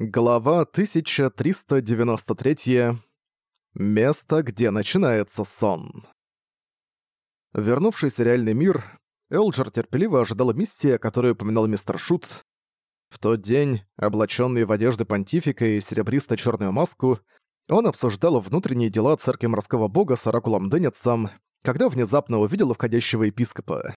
Глава 1393. Место, где начинается сон. Вернувшись в реальный мир, Элджер терпеливо ожидал миссии, которую упоминал мистер Шут. В тот день, облаченный в одежды понтифика и серебристо-черную маску, он обсуждал внутренние дела церкви морского бога с Оракулом Денницем, когда внезапно увидел входящего епископа.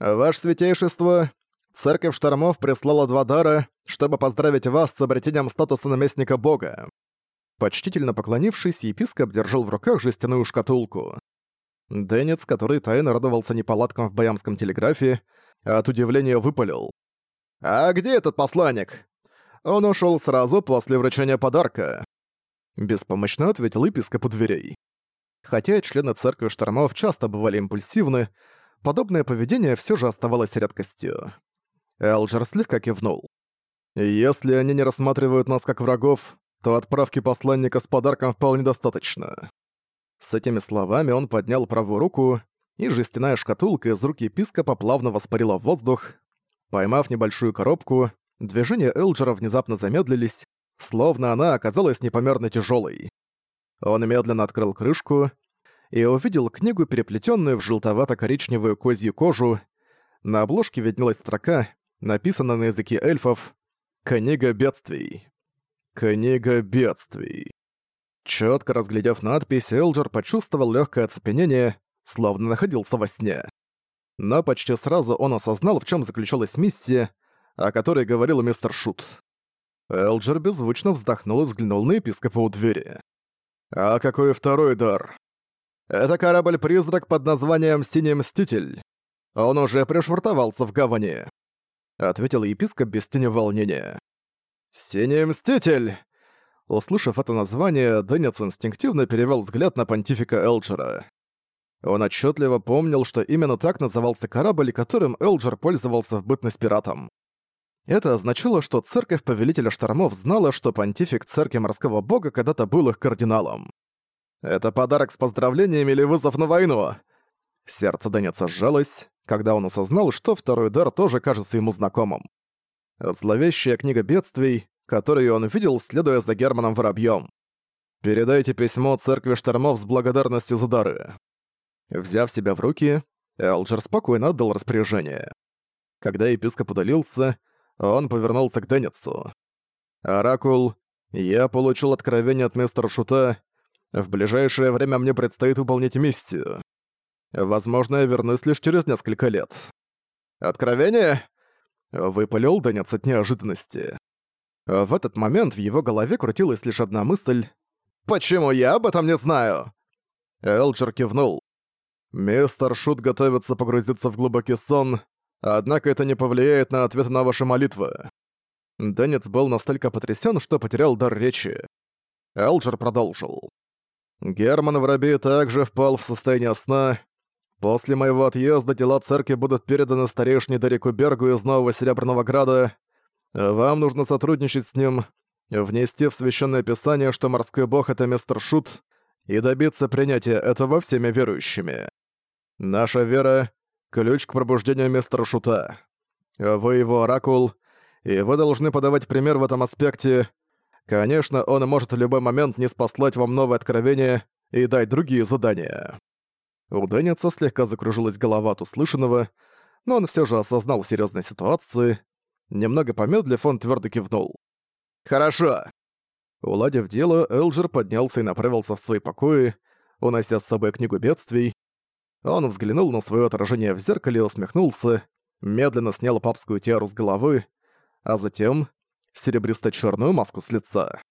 «Ваше святейшество, Церковь Штормов прислала два дара, чтобы поздравить вас с обретением статуса наместника бога». Почтительно поклонившись, епископ держал в руках жестяную шкатулку. Денец, который тайно радовался неполадкам в баямском телеграфе, от удивления выпалил. «А где этот посланник?» «Он ушел сразу после вручения подарка». Беспомощно ответил епископ у дверей. Хотя члены церкви Штормов часто бывали импульсивны, подобное поведение все же оставалось редкостью. Элджер слегка кивнул. «Если они не рассматривают нас как врагов, то отправки посланника с подарком вполне достаточно». С этими словами он поднял правую руку, и жестяная шкатулка из руки епископа плавно воспарила в воздух. Поймав небольшую коробку, движения Элджера внезапно замедлились, словно она оказалась непомерно тяжелой. Он медленно открыл крышку и увидел книгу, переплетенную в желтовато-коричневую козью кожу. На обложке виднелась строка написано на языке эльфов «Книга бедствий». «Книга бедствий». Чётко разглядев надпись, Элджер почувствовал лёгкое оцепенение, словно находился во сне. Но почти сразу он осознал, в чём заключалась миссия, о которой говорил мистер Шут. Элджер беззвучно вздохнул и взглянул на епископа у двери. «А какой второй дар?» «Это корабль-призрак под названием «Синий Мститель». Он уже пришвартовался в гавани ответил епископ без тени волнения. «Синий Мститель!» Услышав это название, Деннис инстинктивно перевел взгляд на понтифика Элджера. Он отчетливо помнил, что именно так назывался корабль, которым Элджер пользовался в бытность пиратом. Это означало, что церковь Повелителя Штормов знала, что понтифик церкви морского бога когда-то был их кардиналом. «Это подарок с поздравлениями или вызов на войну?» Сердце Денниса сжалось, когда он осознал, что второй дар тоже кажется ему знакомым. Зловещая книга бедствий, которую он видел, следуя за Германом Воробьём. «Передайте письмо церкви штормов с благодарностью за дары». Взяв себя в руки, Элджер спокойно отдал распоряжение. Когда епископ удалился, он повернулся к Денницу. «Оракул, я получил откровение от мистера Шута. В ближайшее время мне предстоит выполнить миссию. Возможно, я вернусь лишь через несколько лет. Откровение? Выпалил Дэнец от неожиданности. В этот момент в его голове крутилась лишь одна мысль. «Почему я об этом не знаю?» Элджер кивнул. «Мистер Шут готовится погрузиться в глубокий сон, однако это не повлияет на ответы на ваши молитвы». Дэнец был настолько потрясен, что потерял дар речи. Элджер продолжил. Герман Воробей также впал в состояние сна, После моего отъезда дела церкви будут переданы старейшине Дарику Бергу из Нового Серебряного Града. Вам нужно сотрудничать с ним, внести в Священное Писание, что морской бог — это мистер Шут, и добиться принятия этого всеми верующими. Наша вера — ключ к пробуждению мистера Шута. Вы его оракул, и вы должны подавать пример в этом аспекте. Конечно, он может в любой момент не спаслать вам новое откровение и дать другие задания. У Дэнница слегка закружилась голова от услышанного, но он все же осознал серьезной ситуации. Немного помедлив, он твердо кивнул. «Хорошо!» Уладив дело, Элджер поднялся и направился в свои покои, унося с собой книгу бедствий. Он взглянул на свое отражение в зеркале и усмехнулся, медленно снял папскую тиару с головы, а затем серебристо черную маску с лица.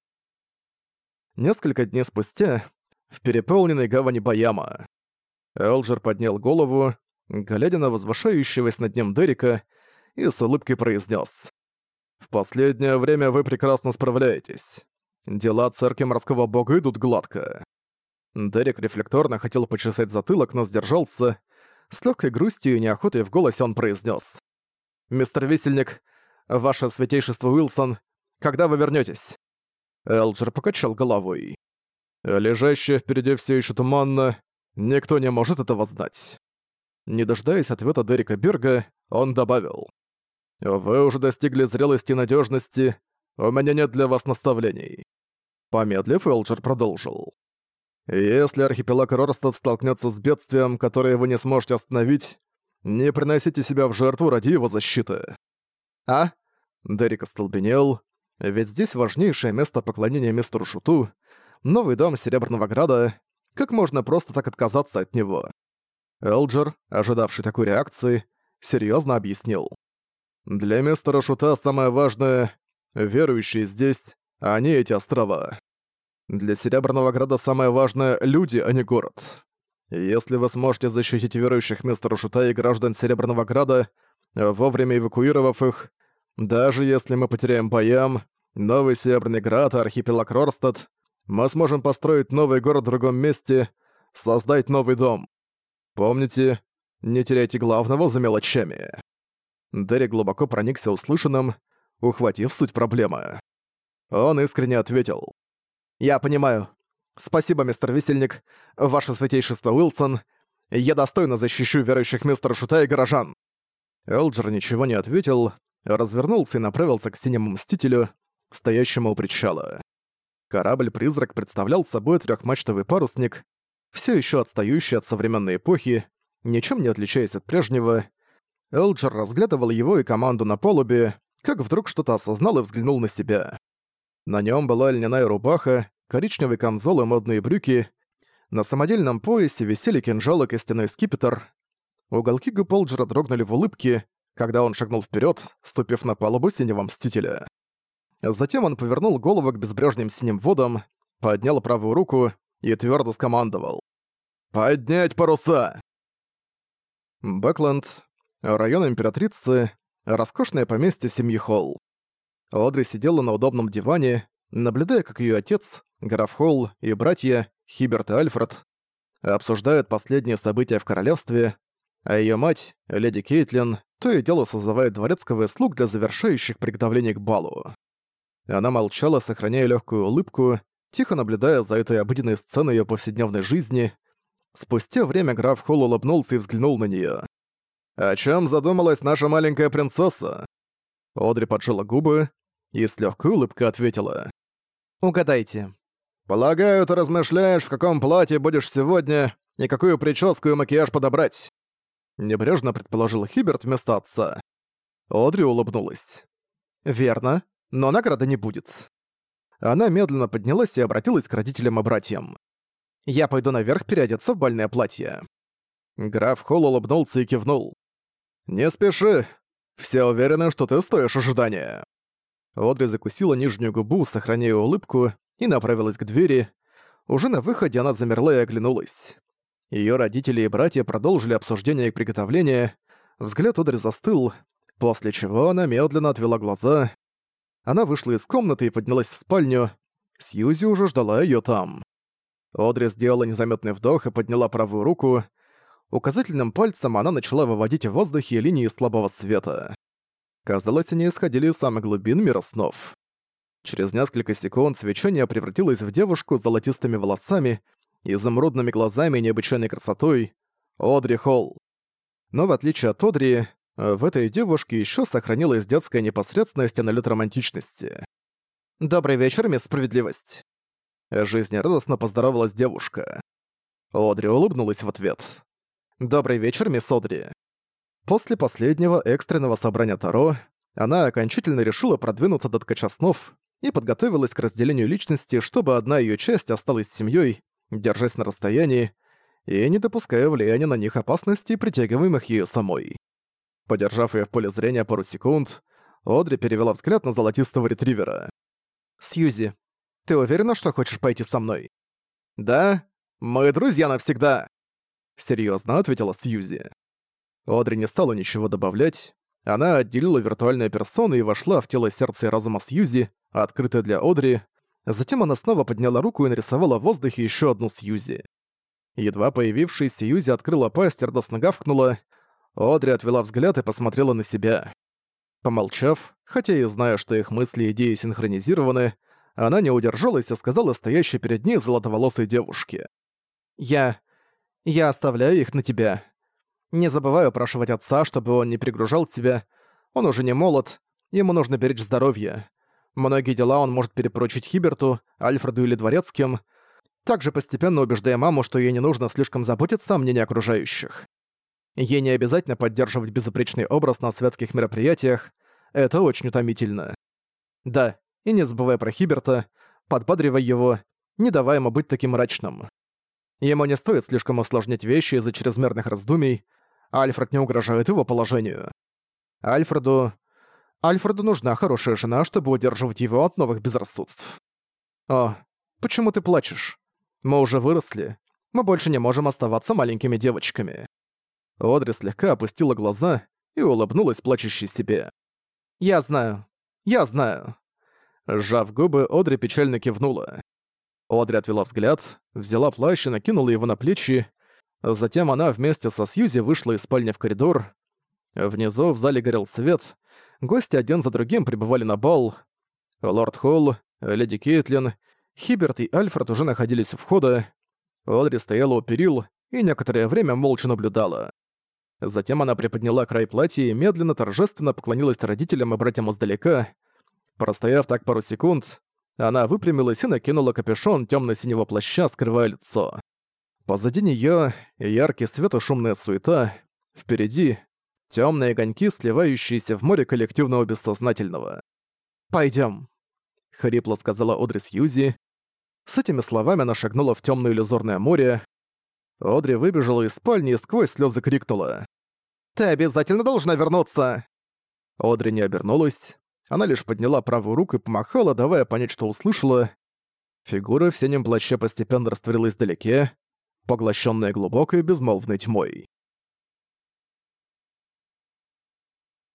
Несколько дней спустя, в переполненной гавани Баяма. Элджер поднял голову, глядя на возвышающегося над ним Дерека, и с улыбкой произнес: «В последнее время вы прекрасно справляетесь. Дела церкви морского бога идут гладко». Дерек рефлекторно хотел почесать затылок, но сдержался. С легкой грустью и неохотой в голосе он произнес: «Мистер Висельник, ваше святейшество Уилсон, когда вы вернетесь? Элджер покачал головой. «Лежащее впереди все еще туманно, Никто не может этого знать. Не дожидаясь ответа Дерека Берга, он добавил. «Вы уже достигли зрелости и надежности. у меня нет для вас наставлений». Помедлив, Элджер продолжил. «Если архипелаг Рорстад столкнется с бедствием, которое вы не сможете остановить, не приносите себя в жертву ради его защиты». «А?» Дерек остолбенел, ведь здесь важнейшее место поклонения мистеру Шуту, новый дом Серебряного Града, как можно просто так отказаться от него? Элджер, ожидавший такой реакции, серьезно объяснил. «Для мистера Шута самое важное — верующие здесь, а не эти острова. Для Серебряного Града самое важное — люди, а не город. Если вы сможете защитить верующих мистера Шута и граждан Серебряного Града, вовремя эвакуировав их, даже если мы потеряем боям, Новый Серебряный Град, архипелаг Рорстад, мы сможем построить новый город в другом месте, создать новый дом. Помните, не теряйте главного за мелочами. Дерри глубоко проникся услышанным, ухватив суть проблемы. Он искренне ответил. «Я понимаю. Спасибо, мистер Висельник, ваше святейшество Уилсон. Я достойно защищу верующих мистера Шута и горожан». Элджер ничего не ответил, развернулся и направился к синему мстителю, стоящему у причала. Корабль-призрак представлял собой трехмачтовый парусник, все еще отстающий от современной эпохи, ничем не отличаясь от прежнего. Элджер разглядывал его и команду на палубе, как вдруг что-то осознал и взглянул на себя. На нем была льняная рубаха, коричневый камзол и модные брюки. На самодельном поясе висели кинжал и костяной скипетр. Уголки губ Элджера дрогнули в улыбке, когда он шагнул вперед, ступив на палубу синего мстителя. Затем он повернул голову к безбрежным синим водам, поднял правую руку и твердо скомандовал. «Поднять паруса!» Бэкленд, район Императрицы, роскошное поместье семьи Холл. Одри сидела на удобном диване, наблюдая, как ее отец, граф Холл и братья, Хиберт и Альфред, обсуждают последние события в королевстве, а ее мать, леди Кейтлин, то и дело созывает дворецкого слуг для завершающих приготовлений к балу. Она молчала, сохраняя легкую улыбку, тихо наблюдая за этой обыденной сценой ее повседневной жизни. Спустя время граф Холл улыбнулся и взглянул на нее. «О чем задумалась наша маленькая принцесса?» Одри поджала губы и с легкой улыбкой ответила. «Угадайте». «Полагаю, ты размышляешь, в каком платье будешь сегодня и какую прическу и макияж подобрать?» Небрежно предположил Хиберт вместо отца. Одри улыбнулась. «Верно но награды не будет. Она медленно поднялась и обратилась к родителям и братьям. «Я пойду наверх переодеться в бальное платье». Граф Холл улыбнулся и кивнул. «Не спеши. Все уверены, что ты стоишь ожидания». Одри закусила нижнюю губу, сохраняя улыбку, и направилась к двери. Уже на выходе она замерла и оглянулась. Её родители и братья продолжили обсуждение и приготовление. Взгляд Одри застыл, после чего она медленно отвела глаза. Она вышла из комнаты и поднялась в спальню. Сьюзи уже ждала её там. Одри сделала незаметный вдох и подняла правую руку. Указательным пальцем она начала выводить в воздухе линии слабого света. Казалось, они исходили из самых глубин мира снов. Через несколько секунд свечение превратилось в девушку с золотистыми волосами, изумрудными глазами и необычайной красотой — Одри Холл. Но в отличие от Одри, в этой девушке еще сохранилась детская непосредственность и налет романтичности. «Добрый вечер, мисс Справедливость!» Жизнерадостно поздоровалась девушка. Одри улыбнулась в ответ. «Добрый вечер, мисс Одри!» После последнего экстренного собрания Таро она окончательно решила продвинуться до ткача снов и подготовилась к разделению личности, чтобы одна ее часть осталась семьей, держась на расстоянии и не допуская влияния на них опасностей, притягиваемых ею самой. Подержав ее в поле зрения пару секунд, Одри перевела взгляд на золотистого ретривера. «Сьюзи, ты уверена, что хочешь пойти со мной?» «Да, мы друзья навсегда!» Серьезно ответила Сьюзи. Одри не стала ничего добавлять. Она отделила виртуальную персону и вошла в тело сердца и разума Сьюзи, открытое для Одри. Затем она снова подняла руку и нарисовала в воздухе еще одну Сьюзи. Едва появившаяся Сьюзи открыла пасть и радостно гавкнула, Одри отвела взгляд и посмотрела на себя. Помолчав, хотя и зная, что их мысли и идеи синхронизированы, она не удержалась и сказала стоящей перед ней золотоволосой девушке. «Я... я оставляю их на тебя. Не забываю опрашивать отца, чтобы он не пригружал тебя. Он уже не молод, ему нужно беречь здоровье. Многие дела он может перепоручить Хиберту, Альфреду или Дворецким, также постепенно убеждая маму, что ей не нужно слишком заботиться о мнении окружающих. Ей не обязательно поддерживать безупречный образ на светских мероприятиях, это очень утомительно. Да, и не забывай про Хиберта, подбадривай его, не давай ему быть таким мрачным. Ему не стоит слишком усложнять вещи из-за чрезмерных раздумий, Альфред не угрожает его положению. Альфреду... Альфреду нужна хорошая жена, чтобы удерживать его от новых безрассудств. О, почему ты плачешь? Мы уже выросли. Мы больше не можем оставаться маленькими девочками. Одри слегка опустила глаза и улыбнулась плачущей себе. «Я знаю. Я знаю». Сжав губы, Одри печально кивнула. Одри отвела взгляд, взяла плащ и накинула его на плечи. Затем она вместе со Сьюзи вышла из спальни в коридор. Внизу в зале горел свет. Гости один за другим прибывали на бал. Лорд Холл, леди Кейтлин, Хиберт и Альфред уже находились у входа. Одри стояла у перил и некоторое время молча наблюдала. Затем она приподняла край платья и медленно, торжественно поклонилась родителям и братьям издалека. Простояв так пару секунд, она выпрямилась и накинула капюшон темно-синего плаща, скрывая лицо. Позади неё яркий свет и шумная суета. Впереди темные огоньки, сливающиеся в море коллективного бессознательного. Пойдем, хрипло сказала Одри Сьюзи. С этими словами она шагнула в темное иллюзорное море. Одри выбежала из спальни и сквозь слезы крикнула. «Ты обязательно должна вернуться!» Одри не обернулась. Она лишь подняла правую руку и помахала, давая понять, что услышала. Фигура в синем плаще постепенно растворилась вдалеке, поглощенная глубокой безмолвной тьмой.